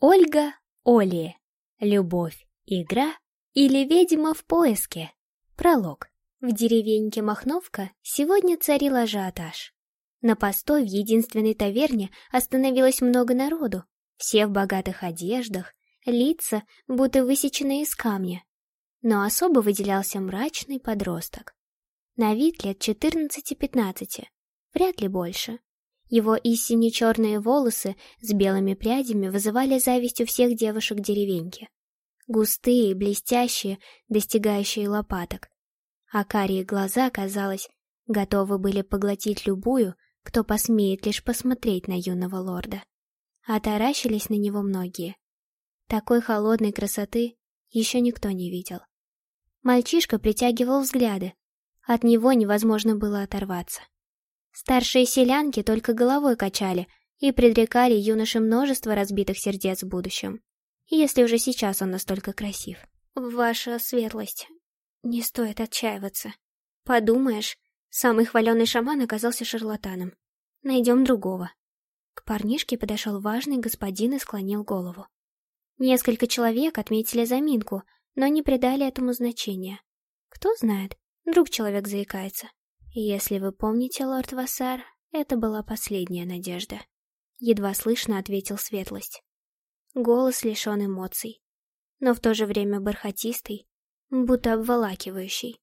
Ольга Оли. Любовь, игра или ведьма в поиске. Пролог. В деревеньке Махновка сегодня царил ажиотаж. На постой в единственной таверне остановилось много народу, все в богатых одеждах, лица будто высеченные из камня. Но особо выделялся мрачный подросток. На вид лет 14-15, вряд ли больше. Его истинно черные волосы с белыми прядями вызывали зависть у всех девушек деревеньки. Густые, блестящие, достигающие лопаток. А карие глаза, казалось, готовы были поглотить любую, кто посмеет лишь посмотреть на юного лорда. А на него многие. Такой холодной красоты еще никто не видел. Мальчишка притягивал взгляды. От него невозможно было оторваться. Старшие селянки только головой качали и предрекали юноше множество разбитых сердец в будущем. Если уже сейчас он настолько красив. Ваша светлость, не стоит отчаиваться. Подумаешь, самый хваленый шаман оказался шарлатаном. Найдем другого. К парнишке подошел важный господин и склонил голову. Несколько человек отметили заминку, но не придали этому значения. Кто знает, вдруг человек заикается. «Если вы помните, лорд Вассар, это была последняя надежда», — едва слышно ответил Светлость. Голос лишен эмоций, но в то же время бархатистый, будто обволакивающий.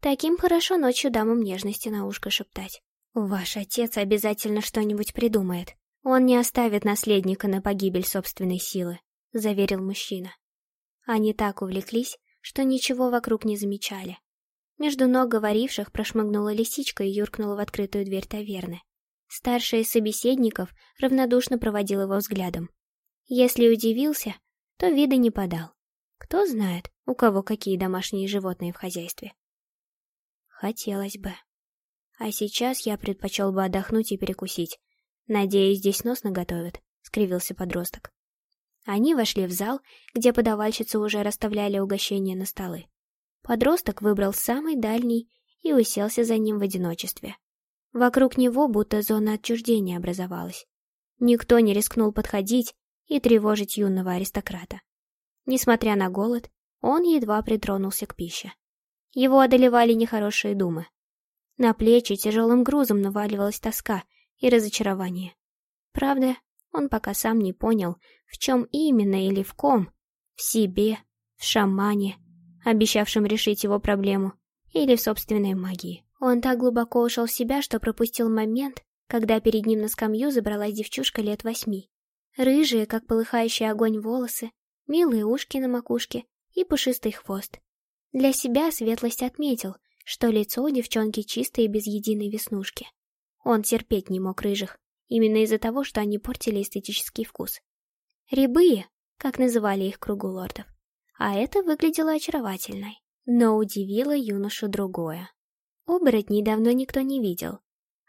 Таким хорошо ночью дамам нежности на ушко шептать. «Ваш отец обязательно что-нибудь придумает. Он не оставит наследника на погибель собственной силы», — заверил мужчина. Они так увлеклись, что ничего вокруг не замечали. Между ног говоривших прошмыгнула лисичка и юркнула в открытую дверь таверны. Старший из собеседников равнодушно проводил его взглядом. Если удивился, то вида не подал. Кто знает, у кого какие домашние животные в хозяйстве. Хотелось бы. А сейчас я предпочел бы отдохнуть и перекусить. Надеюсь, здесь нос наготовят, — скривился подросток. Они вошли в зал, где подавальщицы уже расставляли угощения на столы. Подросток выбрал самый дальний и уселся за ним в одиночестве. Вокруг него будто зона отчуждения образовалась. Никто не рискнул подходить и тревожить юного аристократа. Несмотря на голод, он едва притронулся к пище. Его одолевали нехорошие думы. На плечи тяжелым грузом наваливалась тоска и разочарование. Правда, он пока сам не понял, в чем именно или в ком. В себе, в шамане, обещавшим решить его проблему, или в собственной магии. Он так глубоко ушел в себя, что пропустил момент, когда перед ним на скамью забралась девчушка лет восьми. Рыжие, как полыхающий огонь волосы, милые ушки на макушке и пушистый хвост. Для себя светлость отметил, что лицо у девчонки чистое и без единой веснушки. Он терпеть не мог рыжих, именно из-за того, что они портили эстетический вкус. Рябые, как называли их кругу лордов а это выглядело очаровательной. Но удивило юношу другое. Оборотней давно никто не видел.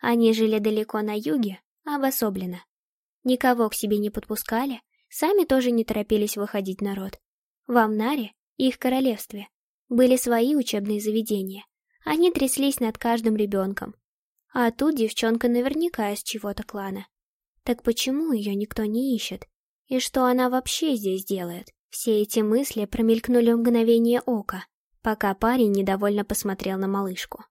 Они жили далеко на юге, обособленно. Никого к себе не подпускали, сами тоже не торопились выходить народ. В Амнаре, их королевстве, были свои учебные заведения. Они тряслись над каждым ребенком. А тут девчонка наверняка из чего-то клана. Так почему ее никто не ищет? И что она вообще здесь делает? Все эти мысли промелькнули в мгновение ока, пока парень недовольно посмотрел на малышку.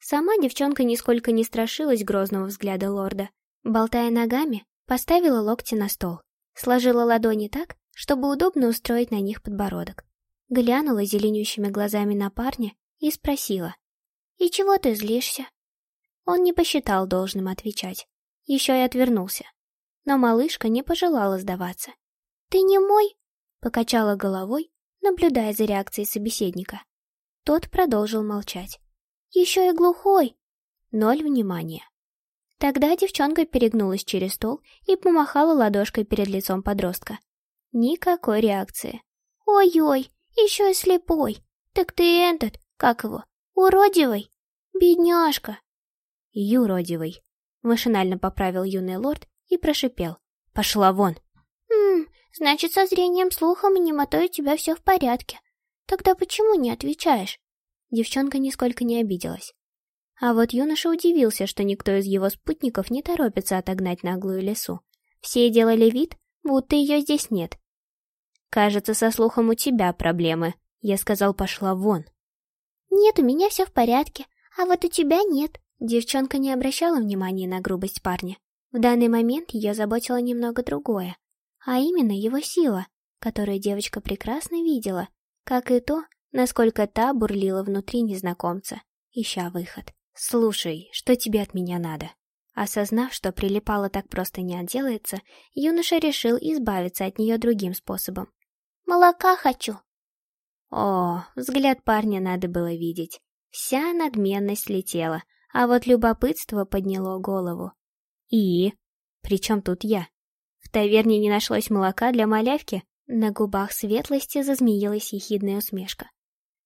Сама девчонка нисколько не страшилась грозного взгляда лорда. Болтая ногами, поставила локти на стол, сложила ладони так, чтобы удобно устроить на них подбородок. Глянула зеленющими глазами на парня и спросила. «И чего ты злишься?» Он не посчитал должным отвечать. Еще и отвернулся. Но малышка не пожелала сдаваться. «Ты не мой?» Покачала головой, наблюдая за реакцией собеседника. Тот продолжил молчать. «Еще и глухой!» Ноль внимания. Тогда девчонка перегнулась через стол и помахала ладошкой перед лицом подростка. Никакой реакции. «Ой-ой, еще и слепой! Так ты этот, как его, уродивый? Бедняжка!» «Юродивый», — машинально поправил юный лорд и прошипел. «Пошла вон!» «Ммм, Значит, со зрением, слухом и немотой у тебя все в порядке. Тогда почему не отвечаешь?» Девчонка нисколько не обиделась. А вот юноша удивился, что никто из его спутников не торопится отогнать наглую лесу. Все делали вид, будто ее здесь нет. «Кажется, со слухом у тебя проблемы», — я сказал, пошла вон. «Нет, у меня все в порядке, а вот у тебя нет». Девчонка не обращала внимания на грубость парня. В данный момент ее заботило немного другое, а именно его сила, которую девочка прекрасно видела, как и то, насколько та бурлила внутри незнакомца, ища выход. «Слушай, что тебе от меня надо?» Осознав, что прилипало так просто не отделается, юноша решил избавиться от нее другим способом. «Молока хочу!» О, взгляд парня надо было видеть. Вся надменность слетела, а вот любопытство подняло голову. «И? Причем тут я? В таверне не нашлось молока для малявки?» На губах светлости зазмеилась ехидная усмешка.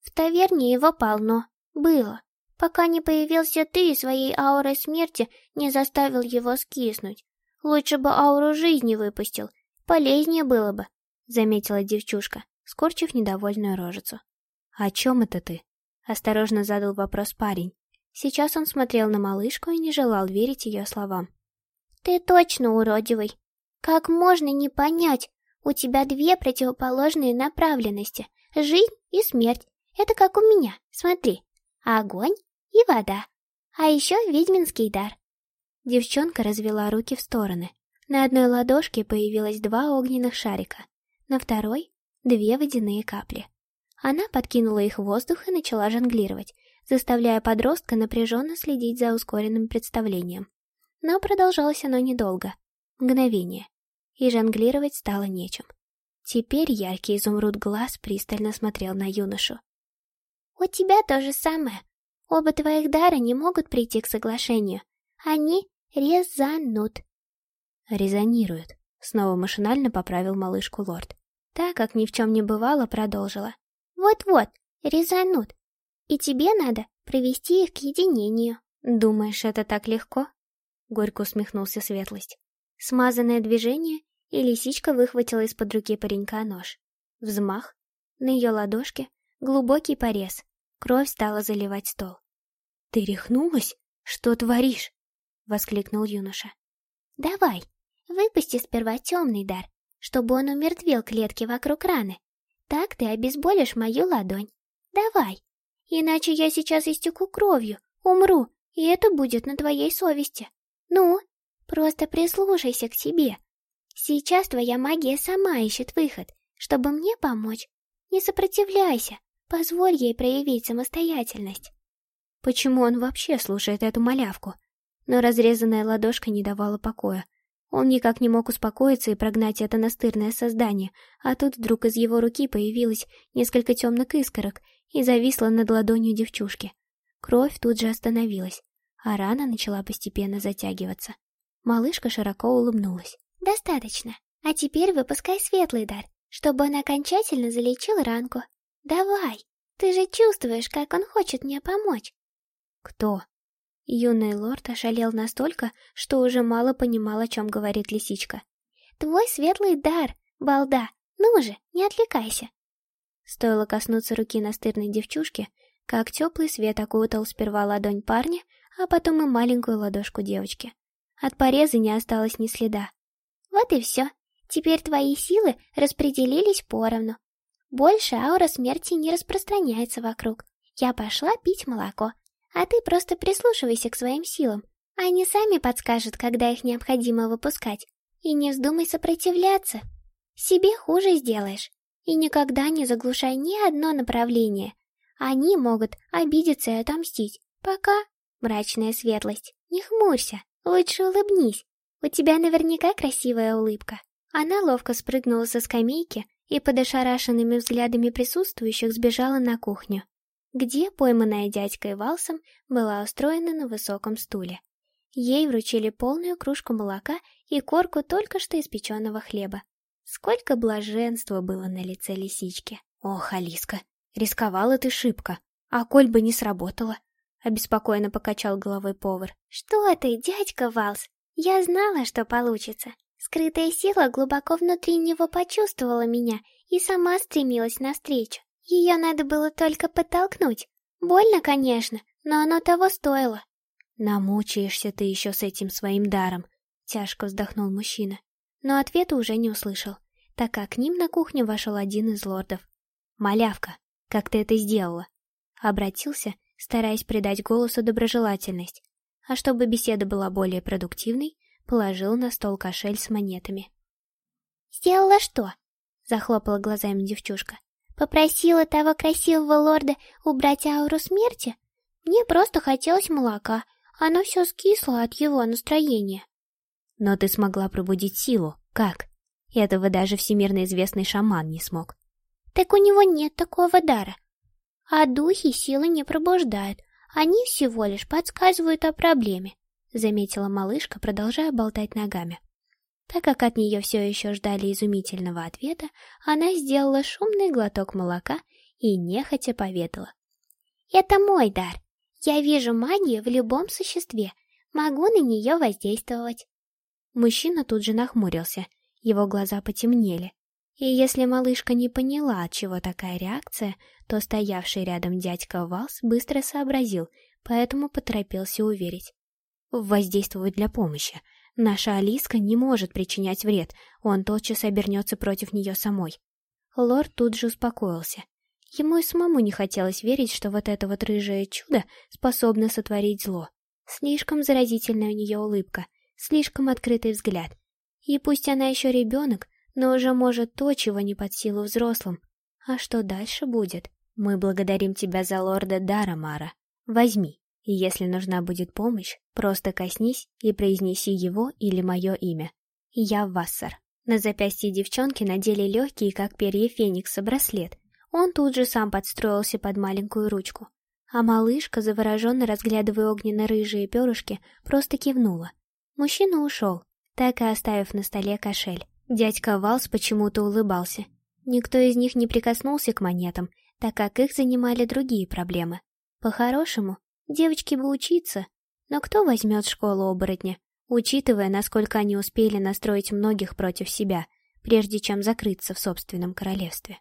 «В таверне его полно. Было пока не появился ты и своей аурой смерти не заставил его скиснуть. Лучше бы ауру жизни выпустил, полезнее было бы», — заметила девчушка, скорчив недовольную рожицу. «О чем это ты?» — осторожно задал вопрос парень. Сейчас он смотрел на малышку и не желал верить ее словам. «Ты точно уродивый. Как можно не понять? У тебя две противоположные направленности — жизнь и смерть. Это как у меня, смотри. Огонь и вода. А еще ведьминский дар. Девчонка развела руки в стороны. На одной ладошке появилось два огненных шарика, на второй — две водяные капли. Она подкинула их в воздух и начала жонглировать, заставляя подростка напряженно следить за ускоренным представлением. Но продолжалось оно недолго. Мгновение. И жонглировать стало нечем. Теперь яркий изумруд глаз пристально смотрел на юношу. «У тебя то же самое», Оба твоих дара не могут прийти к соглашению. Они резанут. Резонируют. Снова машинально поправил малышку лорд. Так, как ни в чем не бывало, продолжила. Вот-вот, резанут. И тебе надо привести их к единению. Думаешь, это так легко? Горько усмехнулся Светлость. Смазанное движение, и лисичка выхватила из-под руки паренька нож. Взмах. На ее ладошке глубокий порез, Кровь стала заливать стол. «Ты рехнулась? Что творишь?» — воскликнул юноша. «Давай, выпусти сперва темный дар, чтобы он умертвил клетки вокруг раны. Так ты обезболишь мою ладонь. Давай, иначе я сейчас истеку кровью, умру, и это будет на твоей совести. Ну, просто прислушайся к себе. Сейчас твоя магия сама ищет выход, чтобы мне помочь. Не сопротивляйся, Позволь ей проявить самостоятельность. Почему он вообще слушает эту малявку? Но разрезанная ладошка не давала покоя. Он никак не мог успокоиться и прогнать это настырное создание, а тут вдруг из его руки появилось несколько темных искорок и зависла над ладонью девчушки. Кровь тут же остановилась, а рана начала постепенно затягиваться. Малышка широко улыбнулась. «Достаточно. А теперь выпускай светлый дар, чтобы он окончательно залечил ранку. «Давай! Ты же чувствуешь, как он хочет мне помочь!» «Кто?» Юный лорд ошалел настолько, что уже мало понимал, о чем говорит лисичка. «Твой светлый дар, балда! Ну же, не отвлекайся!» Стоило коснуться руки настырной девчушки, как теплый свет окутал сперва ладонь парня, а потом и маленькую ладошку девочки. От пореза не осталось ни следа. «Вот и все. Теперь твои силы распределились поровну. Больше аура смерти не распространяется вокруг. Я пошла пить молоко, а ты просто прислушивайся к своим силам. Они сами подскажут, когда их необходимо выпускать. И не вздумай сопротивляться. Себе хуже сделаешь. И никогда не заглушай ни одно направление. Они могут обидеться и отомстить. Пока, мрачная светлость, не хмурься, лучше улыбнись. У тебя наверняка красивая улыбка. Она ловко спрыгнула со скамейки и под ошарашенными взглядами присутствующих сбежала на кухню, где, пойманная дядькой Валсом, была устроена на высоком стуле. Ей вручили полную кружку молока и корку только что испеченного хлеба. Сколько блаженства было на лице лисички. «Ох, Алиска, рисковала ты шибко, а коль бы не сработала!» Обеспокоенно покачал головой повар. «Что ты, дядька Валс? Я знала, что получится. Скрытая сила глубоко внутри него почувствовала меня и сама стремилась навстречу. Ее надо было только подтолкнуть. Больно, конечно, но оно того стоило. «Намучаешься ты еще с этим своим даром», — тяжко вздохнул мужчина. но ответа уже не услышал, так как к ним на кухню вошел один из лордов. «Малявка, как ты это сделала?» Обратился, стараясь придать голосу доброжелательность, а чтобы беседа была более продуктивной, положил на стол кошель с монетами. «Сделала что?» — захлопала глазами девчушка. «Попросила того красивого лорда убрать ауру смерти? Мне просто хотелось молока, оно все скисло от его настроения». «Но ты смогла пробудить силу. Как? Этого даже всемирно известный шаман не смог». «Так у него нет такого дара. А духи силы не пробуждают, они всего лишь подсказывают о проблеме», — заметила малышка, продолжая болтать ногами. Так как от нее все еще ждали изумительного ответа, она сделала шумный глоток молока и нехотя поведала. «Это мой дар. Я вижу магию в любом существе. Могу на нее воздействовать». Мужчина тут же нахмурился. Его глаза потемнели. И если малышка не поняла, от чего такая реакция, то стоявший рядом дядька Валс быстро сообразил, поэтому поторопился уверить. «Воздействовать для помощи. Наша Алиска не может причинять вред, он тотчас обернется против нее самой. Лорд тут же успокоился. Ему и самому не хотелось верить, что вот это вот рыжее чудо способно сотворить зло. Слишком заразительная у нее улыбка, слишком открытый взгляд. И пусть она еще ребенок, но уже может то, чего не под силу взрослым. А что дальше будет? Мы благодарим тебя за лорда Дара, Мара. Возьми. И если нужна будет помощь, просто коснись и произнеси его или мое имя. Я Вассар. На запястье девчонки надели легкий, как перья феникса, браслет. Он тут же сам подстроился под маленькую ручку. А малышка, завороженно разглядывая огненно-рыжие перышки, просто кивнула. Мужчина ушел, так и оставив на столе кошель. Дядька Валс почему-то улыбался. Никто из них не прикоснулся к монетам, так как их занимали другие проблемы. По-хорошему, Девочки бы учиться, но кто возьмет школу оборотня, учитывая, насколько они успели настроить многих против себя, прежде чем закрыться в собственном королевстве?